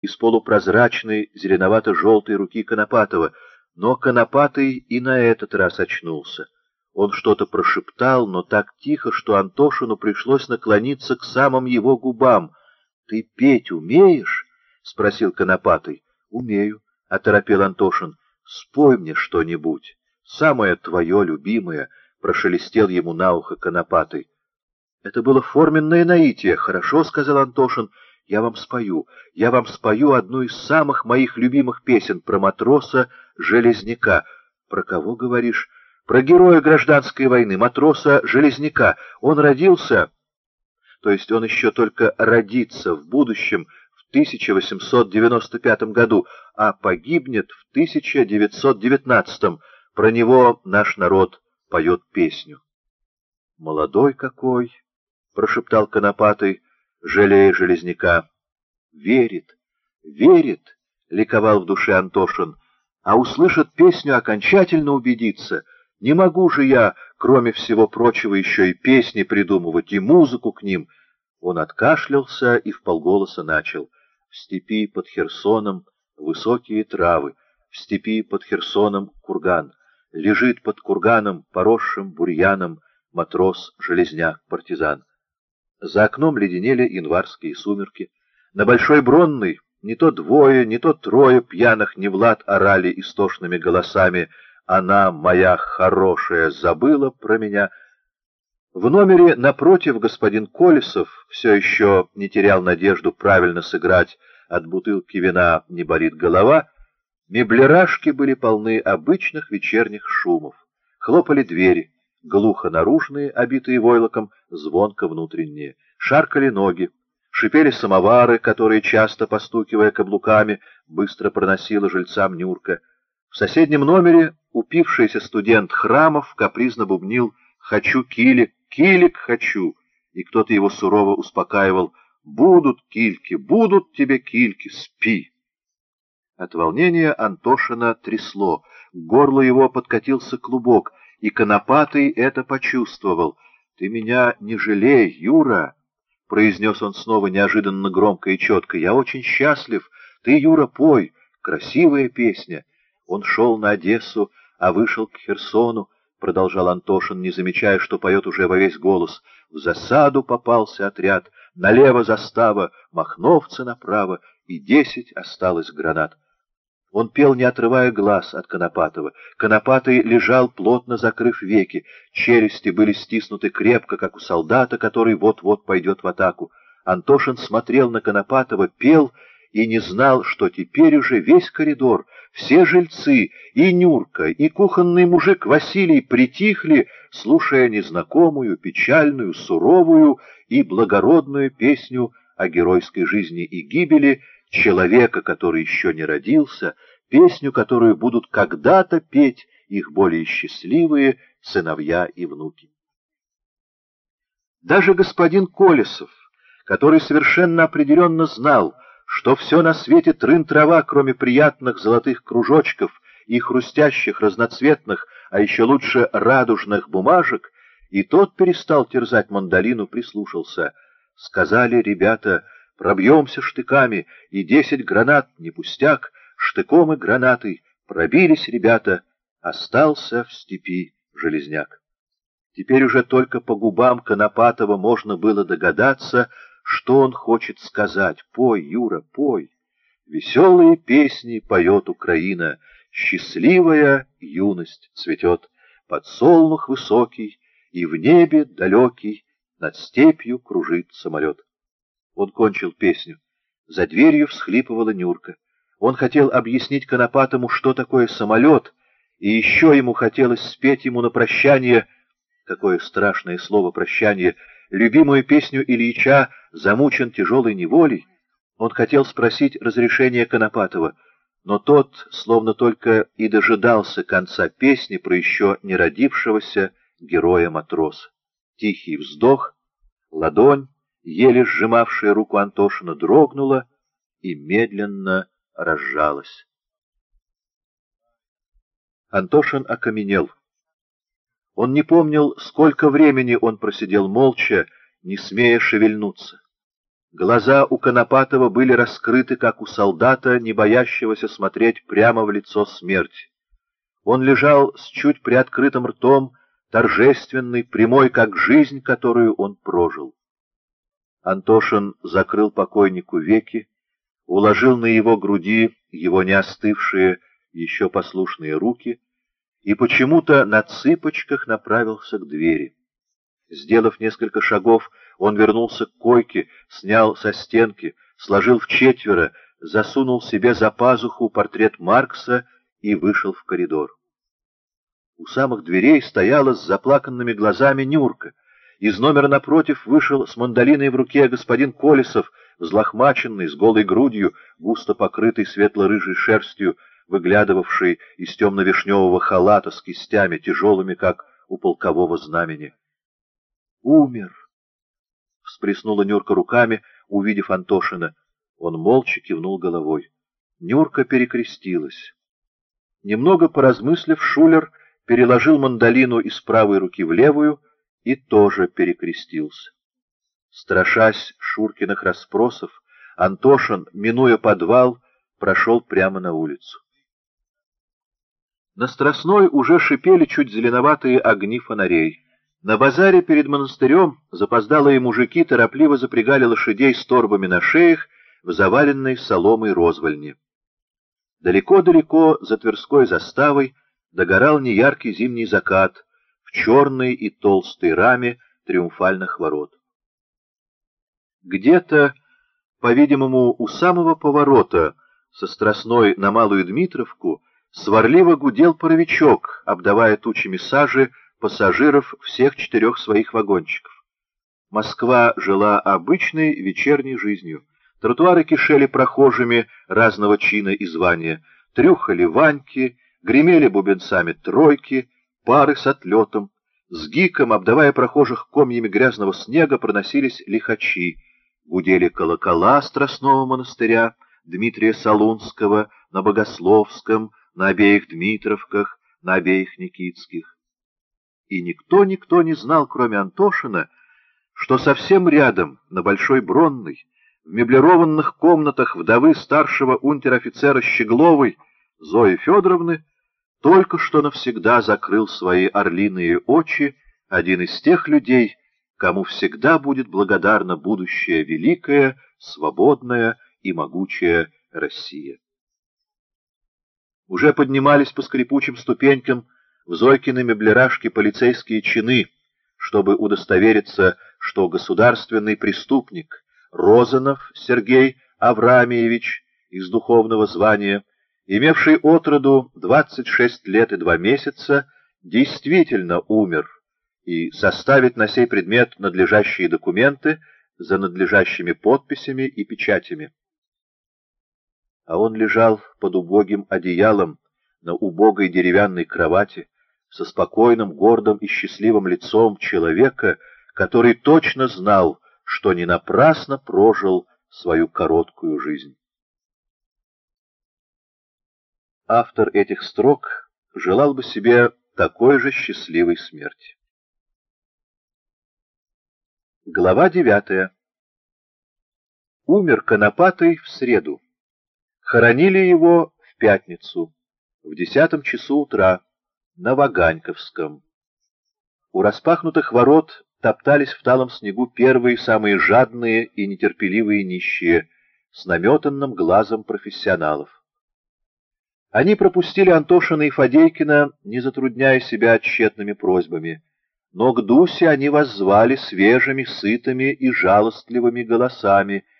из полупрозрачной зеленовато-желтой руки Конопатова, но Конопатый и на этот раз очнулся. Он что-то прошептал, но так тихо, что Антошину пришлось наклониться к самым его губам. — Ты петь умеешь? — спросил Конопатый. — Умею, — оторопел Антошин. — Спой мне что-нибудь. Самое твое любимое, — прошелестел ему на ухо Конопатый. — Это было форменное наитие. — Хорошо, — сказал Антошин. — Я вам спою. Я вам спою одну из самых моих любимых песен про матроса Железняка. — Про кого говоришь? — Про героя гражданской войны, матроса Железняка. Он родился... То есть он еще только родится в будущем, в 1895 году, а погибнет в 1919. Про него наш народ поет песню. «Молодой какой!» — прошептал Конопатый, жалея Железняка. «Верит, верит!» — ликовал в душе Антошин. «А услышит песню, окончательно убедиться. Не могу же я, кроме всего прочего, еще и песни придумывать, и музыку к ним». Он откашлялся и вполголоса начал. В степи под Херсоном высокие травы, в степи под Херсоном курган. Лежит под курганом, поросшим бурьяном, матрос-железняк-партизан. За окном леденели январские сумерки. На Большой Бронной не то двое, не то трое пьяных не Влад орали истошными голосами «Она, моя хорошая, забыла про меня». В номере напротив господин Колесов все еще не терял надежду правильно сыграть «От бутылки вина не болит голова», меблерашки были полны обычных вечерних шумов. Хлопали двери глухо наружные, обитые войлоком, звонко внутренние. Шаркали ноги, шипели самовары, которые, часто постукивая каблуками, быстро проносила жильцам Нюрка. В соседнем номере упившийся студент Храмов капризно бубнил «Хочу килик, килик хочу!» И кто-то его сурово успокаивал «Будут кильки, будут тебе кильки, спи!» От волнения Антошина трясло, к горлу его подкатился клубок — и Конопатый это почувствовал. «Ты меня не жалей, Юра!» — произнес он снова неожиданно громко и четко. «Я очень счастлив. Ты, Юра, пой. Красивая песня». Он шел на Одессу, а вышел к Херсону, — продолжал Антошин, не замечая, что поет уже во весь голос. В засаду попался отряд, налево застава, махновцы направо, и десять осталось гранат. Он пел, не отрывая глаз от Конопатова. Конопатый лежал, плотно закрыв веки. Челюсти были стиснуты крепко, как у солдата, который вот-вот пойдет в атаку. Антошин смотрел на Конопатова, пел и не знал, что теперь уже весь коридор, все жильцы, и Нюрка, и кухонный мужик Василий притихли, слушая незнакомую, печальную, суровую и благородную песню о геройской жизни и гибели, человека, который еще не родился, песню, которую будут когда-то петь их более счастливые сыновья и внуки. Даже господин Колесов, который совершенно определенно знал, что все на свете трын-трава, кроме приятных золотых кружочков и хрустящих разноцветных, а еще лучше радужных бумажек, и тот перестал терзать мандолину, прислушался. Сказали ребята — Пробьемся штыками, и десять гранат, не пустяк, штыком и гранатой пробились ребята, остался в степи железняк. Теперь уже только по губам Конопатова можно было догадаться, что он хочет сказать. Пой, Юра, пой. Веселые песни поет Украина, счастливая юность цветет, подсолнух высокий, и в небе далекий над степью кружит самолет. Он кончил песню. За дверью всхлипывала Нюрка. Он хотел объяснить Конопатому, что такое самолет, и еще ему хотелось спеть ему на прощание, какое страшное слово «прощание», любимую песню Ильича «Замучен тяжелой неволей». Он хотел спросить разрешения Конопатова, но тот, словно только и дожидался конца песни про еще не родившегося героя-матроса. Тихий вздох, ладонь, еле сжимавшая руку Антошина, дрогнула и медленно разжалась. Антошин окаменел. Он не помнил, сколько времени он просидел молча, не смея шевельнуться. Глаза у Конопатова были раскрыты, как у солдата, не боящегося смотреть прямо в лицо смерти. Он лежал с чуть приоткрытым ртом, торжественный, прямой, как жизнь, которую он прожил. Антошин закрыл покойнику веки, уложил на его груди его не остывшие, еще послушные руки и почему-то на цыпочках направился к двери. Сделав несколько шагов, он вернулся к койке, снял со стенки, сложил в четверо, засунул себе за пазуху портрет Маркса и вышел в коридор. У самых дверей стояла с заплаканными глазами Нюрка. Из номера напротив вышел с мандолиной в руке господин Колесов, взлохмаченный, с голой грудью, густо покрытый светло-рыжей шерстью, выглядывавший из темно-вишневого халата с кистями, тяжелыми, как у полкового знамени. «Умер!» — всплеснула Нюрка руками, увидев Антошина. Он молча кивнул головой. Нюрка перекрестилась. Немного поразмыслив, Шулер переложил мандолину из правой руки в левую и тоже перекрестился. Страшась Шуркиных расспросов, Антошин, минуя подвал, прошел прямо на улицу. На Страстной уже шипели чуть зеленоватые огни фонарей. На базаре перед монастырем запоздалые мужики торопливо запрягали лошадей с торбами на шеях в заваленной соломой розвальне. Далеко-далеко за Тверской заставой догорал неяркий зимний закат в черной и толстой раме триумфальных ворот. Где-то, по-видимому, у самого поворота со Страстной на Малую Дмитровку сварливо гудел паровичок, обдавая тучами сажи пассажиров всех четырех своих вагончиков. Москва жила обычной вечерней жизнью. Тротуары кишели прохожими разного чина и звания, трюхали ваньки, гремели бубенцами тройки, пары с отлетом, с гиком, обдавая прохожих комьями грязного снега, проносились лихачи, гудели колокола Страстного монастыря, Дмитрия Солунского, на Богословском, на обеих Дмитровках, на обеих Никитских. И никто-никто не знал, кроме Антошина, что совсем рядом, на Большой Бронной, в меблированных комнатах вдовы старшего унтер-офицера Щегловой, Зои Федоровны, только что навсегда закрыл свои орлиные очи один из тех людей, кому всегда будет благодарна будущая великая, свободная и могучая Россия. Уже поднимались по скрипучим ступенькам в Зойкиной меблерашке полицейские чины, чтобы удостовериться, что государственный преступник Розанов Сергей Авраамиевич из духовного звания имевший отроду 26 лет и 2 месяца, действительно умер, и составить на сей предмет надлежащие документы за надлежащими подписями и печатями. А он лежал под убогим одеялом на убогой деревянной кровати со спокойным, гордым и счастливым лицом человека, который точно знал, что не напрасно прожил свою короткую жизнь. Автор этих строк желал бы себе такой же счастливой смерти. Глава девятая. Умер Конопатый в среду. Хоронили его в пятницу, в десятом часу утра, на Ваганьковском. У распахнутых ворот топтались в талом снегу первые самые жадные и нетерпеливые нищие с наметанным глазом профессионалов. Они пропустили Антошина и Фадейкина, не затрудняя себя тщетными просьбами. Но к Дусе они воззвали свежими, сытыми и жалостливыми голосами —